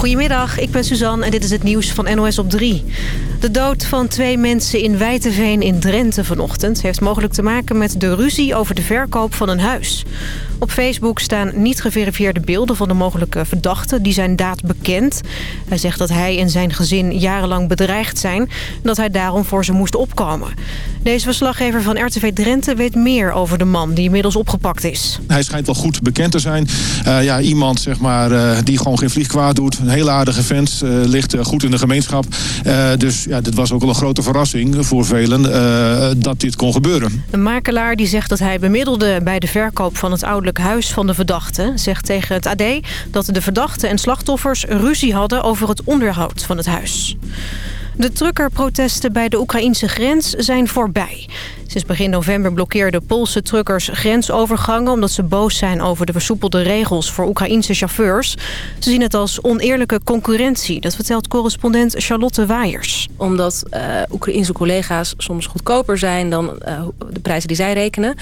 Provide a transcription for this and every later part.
Goedemiddag, ik ben Suzanne en dit is het nieuws van NOS op 3. De dood van twee mensen in Wijteveen in Drenthe vanochtend... heeft mogelijk te maken met de ruzie over de verkoop van een huis. Op Facebook staan niet geverifieerde beelden van de mogelijke verdachte. Die zijn daad bekend. Hij zegt dat hij en zijn gezin jarenlang bedreigd zijn... en dat hij daarom voor ze moest opkomen. Deze verslaggever van RTV Drenthe weet meer over de man... die inmiddels opgepakt is. Hij schijnt wel goed bekend te zijn. Uh, ja, iemand zeg maar, uh, die gewoon geen vlieg kwaad doet. Hele aardige vent. Uh, ligt goed in de gemeenschap. dus ja, dit was ook wel een grote verrassing voor velen... dat dit kon gebeuren. Een makelaar die zegt dat hij bemiddelde bij de verkoop van het ouderlijk huis van de verdachte... zegt tegen het AD dat de verdachte en slachtoffers ruzie hadden over het onderhoud van het huis. De truckerprotesten bij de Oekraïnse grens zijn voorbij. Sinds begin november blokkeerden Poolse truckers grensovergangen... omdat ze boos zijn over de versoepelde regels voor Oekraïnse chauffeurs. Ze zien het als oneerlijke concurrentie. Dat vertelt correspondent Charlotte Waaiers. Omdat uh, Oekraïnse collega's soms goedkoper zijn dan uh, de prijzen die zij rekenen.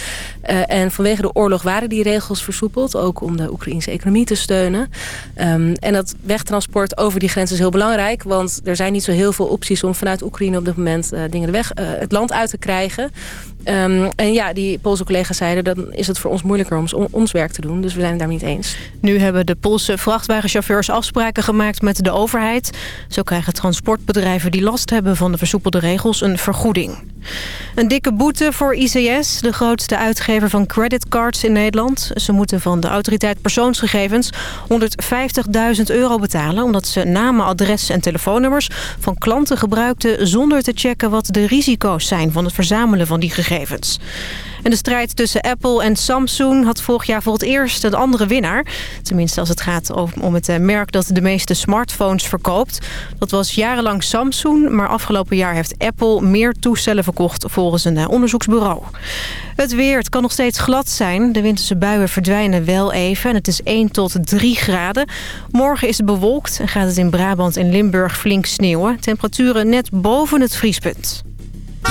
Uh, en vanwege de oorlog waren die regels versoepeld. Ook om de Oekraïnse economie te steunen. Um, en dat wegtransport over die grens is heel belangrijk. Want er zijn niet zo heel veel opties om vanuit Oekraïne op dit moment dingen weg, het land uit te krijgen. Um, en ja, die Poolse collega's zeiden... dan is het voor ons moeilijker om ons werk te doen. Dus we zijn het daar niet eens. Nu hebben de Poolse vrachtwagenchauffeurs afspraken gemaakt met de overheid. Zo krijgen transportbedrijven die last hebben van de versoepelde regels een vergoeding. Een dikke boete voor ICS, de grootste uitgever van creditcards in Nederland. Ze moeten van de autoriteit persoonsgegevens 150.000 euro betalen... omdat ze namen, adres en telefoonnummers van klanten gebruikten... zonder te checken wat de risico's zijn van het verzamelen van die gegevens. En de strijd tussen Apple en Samsung had vorig jaar voor het eerst een andere winnaar. Tenminste als het gaat om het eh, merk dat de meeste smartphones verkoopt. Dat was jarenlang Samsung, maar afgelopen jaar heeft Apple meer toestellen verkocht volgens een eh, onderzoeksbureau. Het weer, het kan nog steeds glad zijn. De winterse buien verdwijnen wel even en het is 1 tot 3 graden. Morgen is het bewolkt en gaat het in Brabant en Limburg flink sneeuwen. Temperaturen net boven het vriespunt.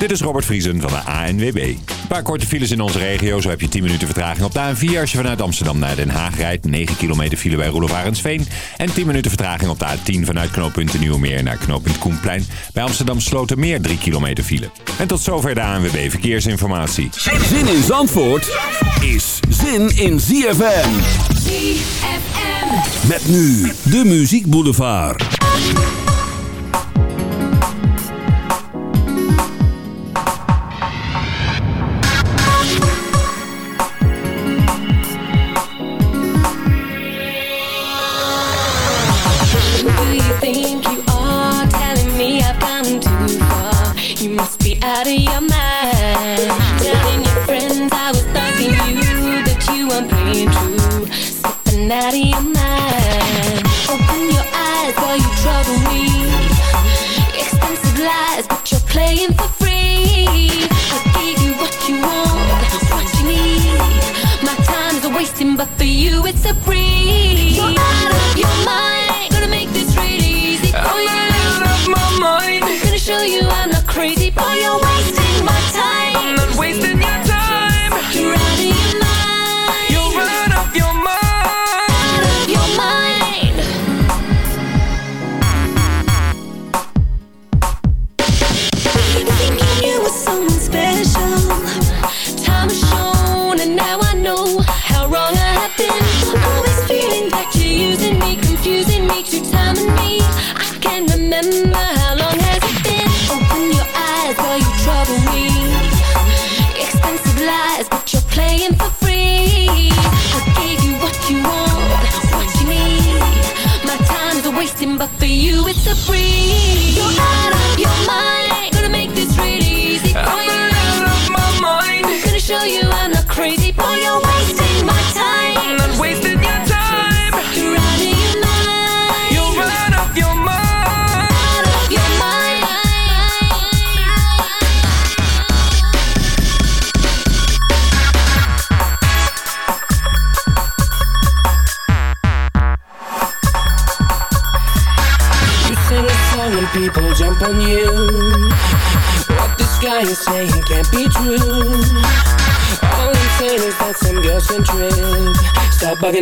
Dit is Robert Vriesen van de ANWB. Een paar korte files in onze regio. Zo heb je 10 minuten vertraging op de A4 als je vanuit Amsterdam naar Den Haag rijdt. 9 kilometer file bij Roelof En 10 minuten vertraging op de A10 vanuit knooppunt Nieuwmeer naar knooppunt Koenplein. Bij Amsterdam meer 3 kilometer file. En tot zover de ANWB Verkeersinformatie. Zin in Zandvoort is zin in ZFM. ZFM. Met nu de Muziek Boulevard. Out of your mind. Telling your friends I was thugging you, that you weren't playing true. Slipping out of your mind. Open your eyes while you trouble me. Expensive lies, but you're playing for free. I gave you what you want, what you need. My time's a wasting, but for you it's a breeze. You're out of your mind.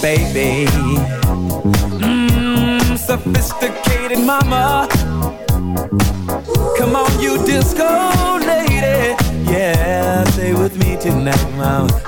Baby, mm, sophisticated mama. Tonight,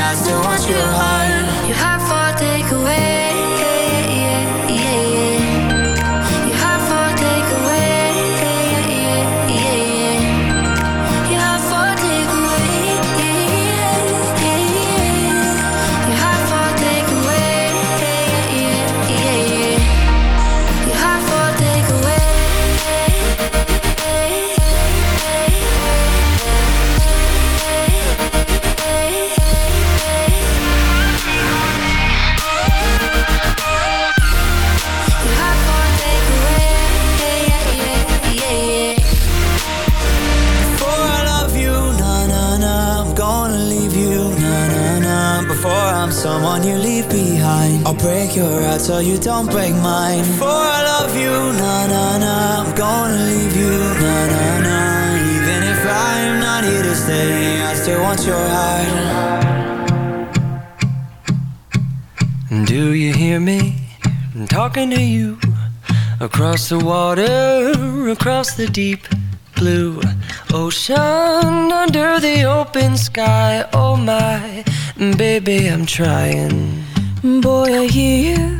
eyes to watch you heart. so you don't break mine. For I love you, na na na. I'm gonna leave you, na na na. Even if I am not here to stay, I still want your heart. Do you hear me? I'm talking to you across the water, across the deep blue ocean, under the open sky. Oh my, baby, I'm trying. Boy, I hear you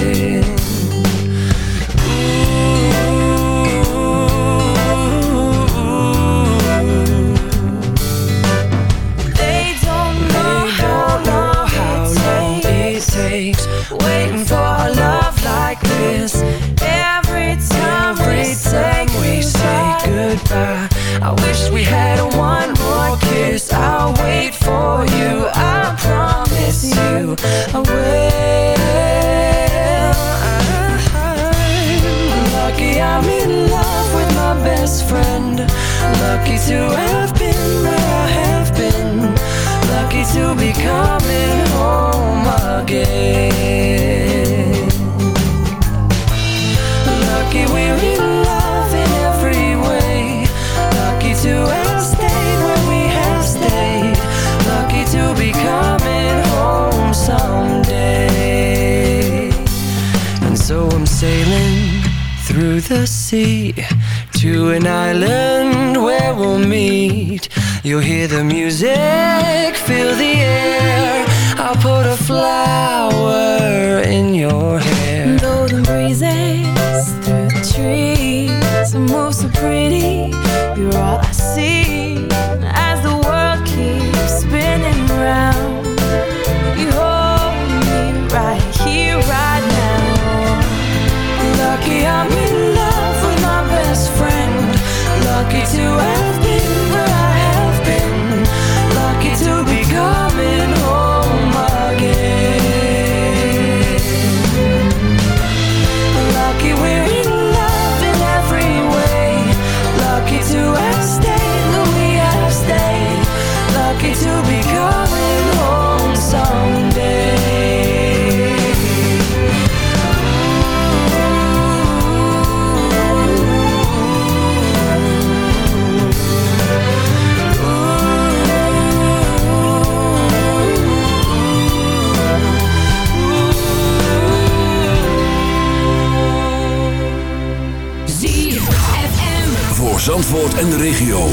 Regio.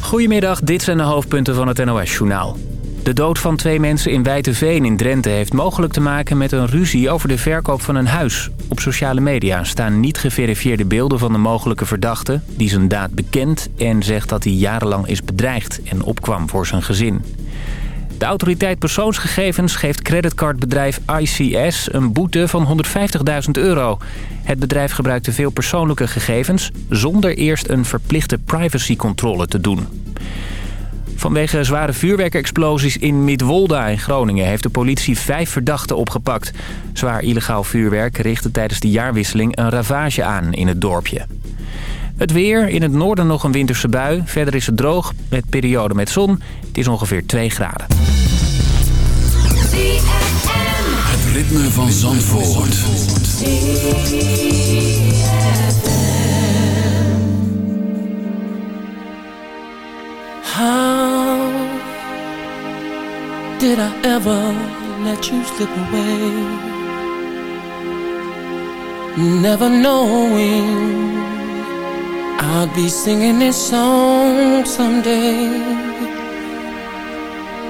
Goedemiddag, dit zijn de hoofdpunten van het NOS-journaal. De dood van twee mensen in Wijteveen in Drenthe heeft mogelijk te maken met een ruzie over de verkoop van een huis. Op sociale media staan niet geverifieerde beelden van de mogelijke verdachte... die zijn daad bekent en zegt dat hij jarenlang is bedreigd en opkwam voor zijn gezin. De autoriteit persoonsgegevens geeft creditcardbedrijf ICS een boete van 150.000 euro. Het bedrijf gebruikte veel persoonlijke gegevens zonder eerst een verplichte privacycontrole te doen. Vanwege zware vuurwerkexplosies in Midwolda in Groningen... heeft de politie vijf verdachten opgepakt. Zwaar illegaal vuurwerk richtte tijdens de jaarwisseling een ravage aan in het dorpje. Het weer, in het noorden nog een winterse bui. Verder is het droog, met periode met zon. Het is ongeveer 2 graden. Het ritme van Zandvoort. How did I ever let you slip away? Never knowing I'd be singing this song someday.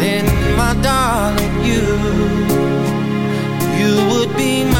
Then my darling you You would be mine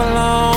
alone.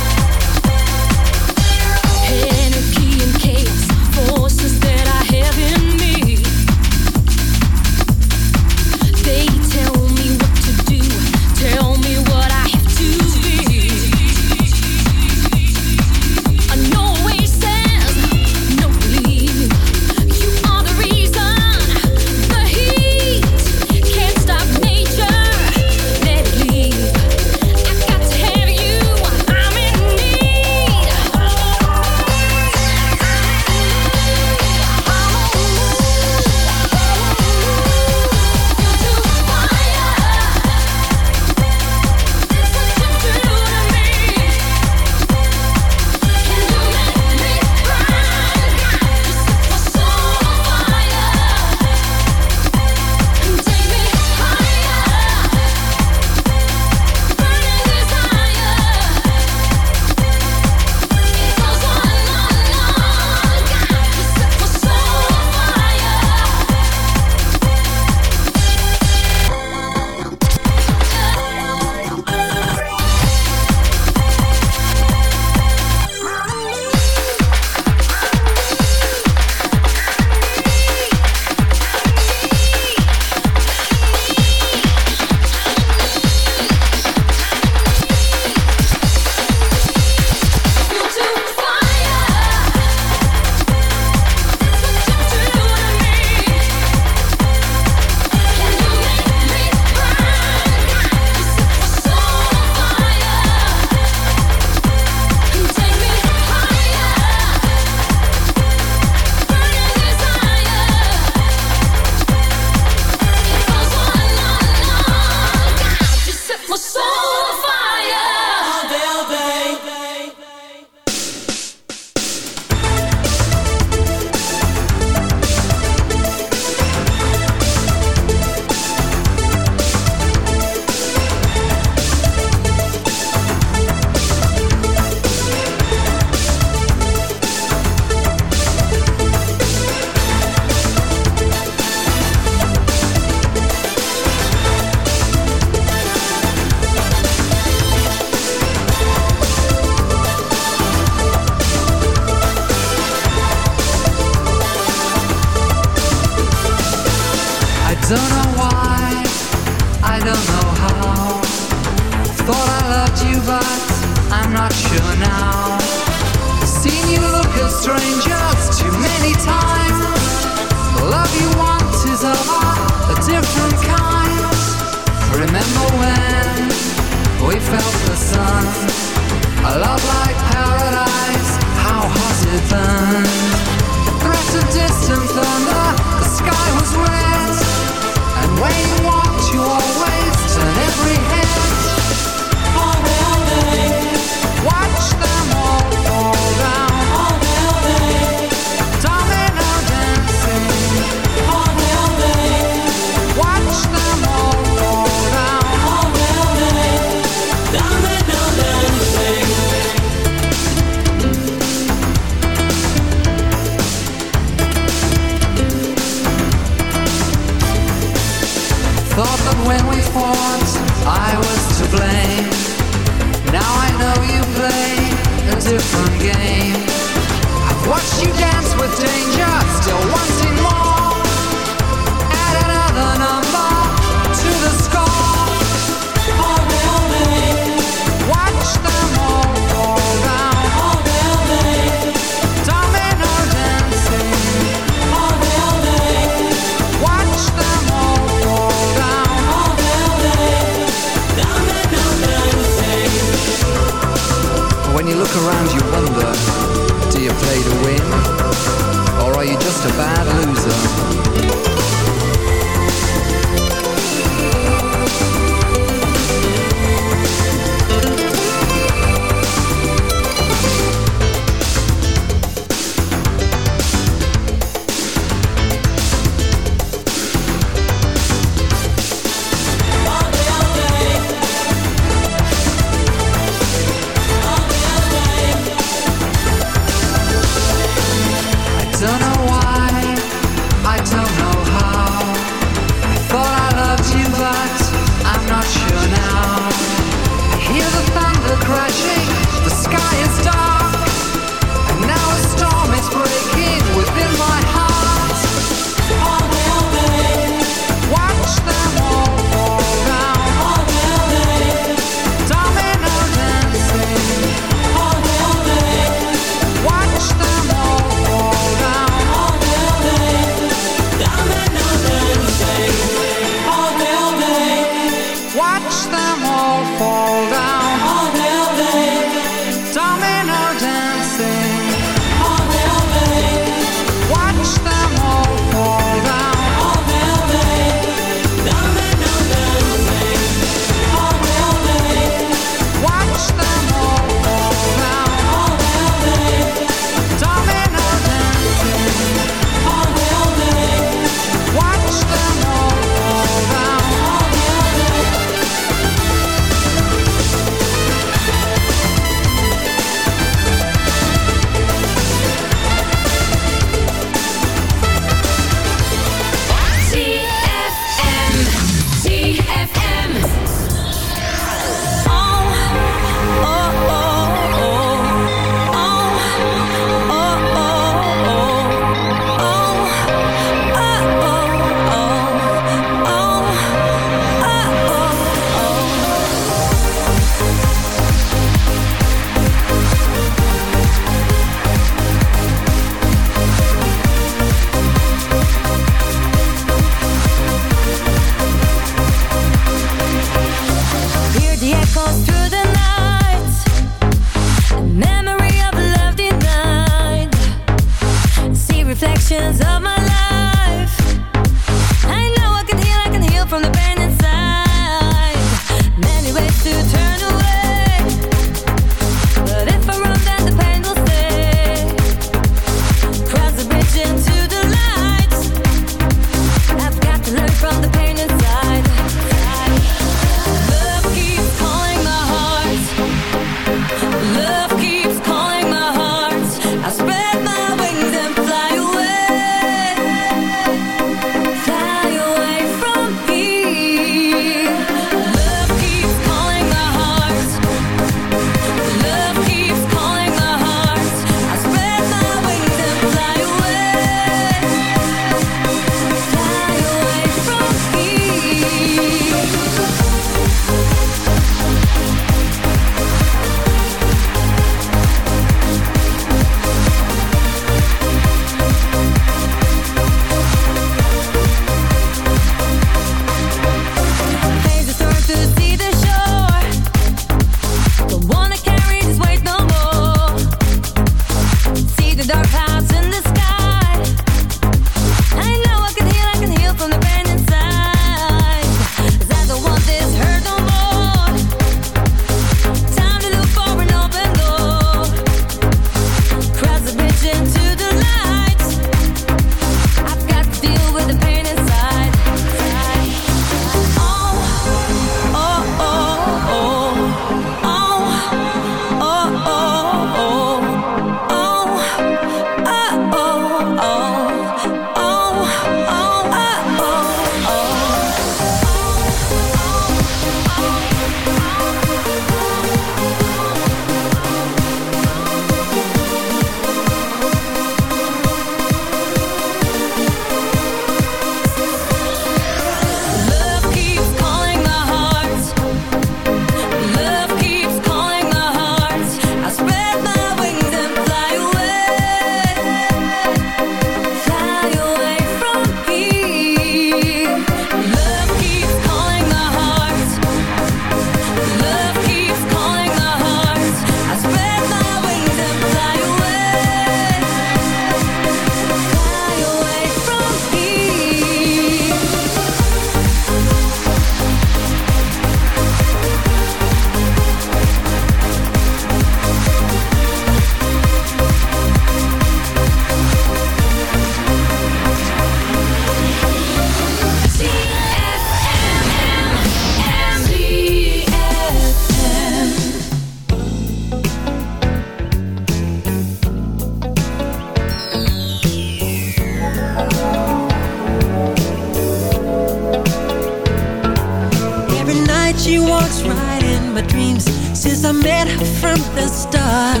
Start.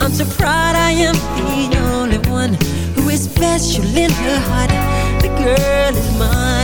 I'm so proud I am the only one who is special in her heart. The girl is mine.